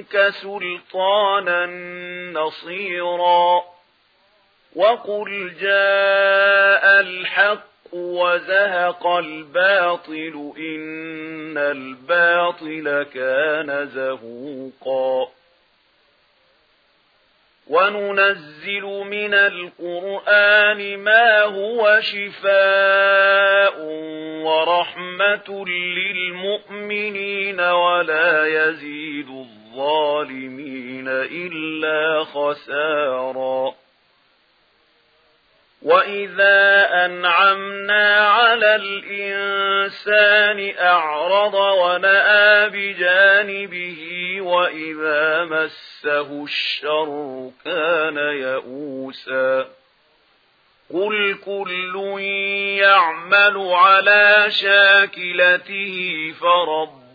عَنكَ سُلْطَانًا نَّصِيرًا وَقُلْ جَاءَ الْحَقُّ وَزَهَقَ الْبَاطِلُ إِنَّ الْبَاطِلَ كَانَ زَهُوقًا وَنُنَزِّلُ مِنَ الْقُرْآنِ مَا هُوَ شِفَاءٌ وَرَحْمَةٌ لِّلْمُؤْمِنِينَ وَلَا يزيدون الظالمين إلا خسارا وَإِذَا أَنْعَمْنَا عَلَى الْإِنْسَانِ أَعْرَضَ وَنَأَى بِجَانِبِهِ وَإِذَا مَسَّهُ الشَّرُّ كَانَ يَئُوسًا قُلْ كُلٌّ يَعْمَلُ عَلَى شَاكِلَتِهِ فَرَبُّ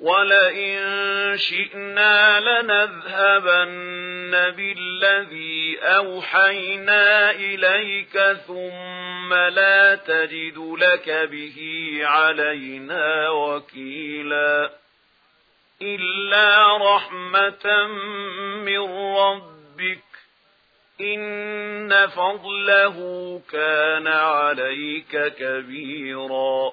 وَلَئِن شِئْنَا لَنَذْهَبَنَّ بِالَّذِي أَوْحَيْنَا إِلَيْكَ ثُمَّ لَا تَجِدُ لَكَ بِهِ عَلَيْنَا وَكِيلًا إِلَّا رَحْمَةً مِّن رَّبِّكَ إِنَّ فَضْلَهُ كَانَ عَلَيْكَ كَبِيرًا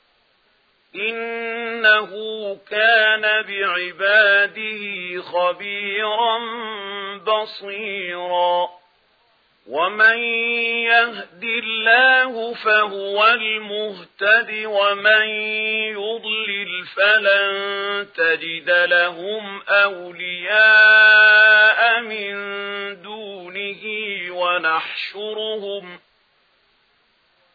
إنه كان بعباده خبيرا بصيرا ومن يهد الله فهو المهتد ومن يضلل فلن تجد لهم أولياء من دونه ونحشرهم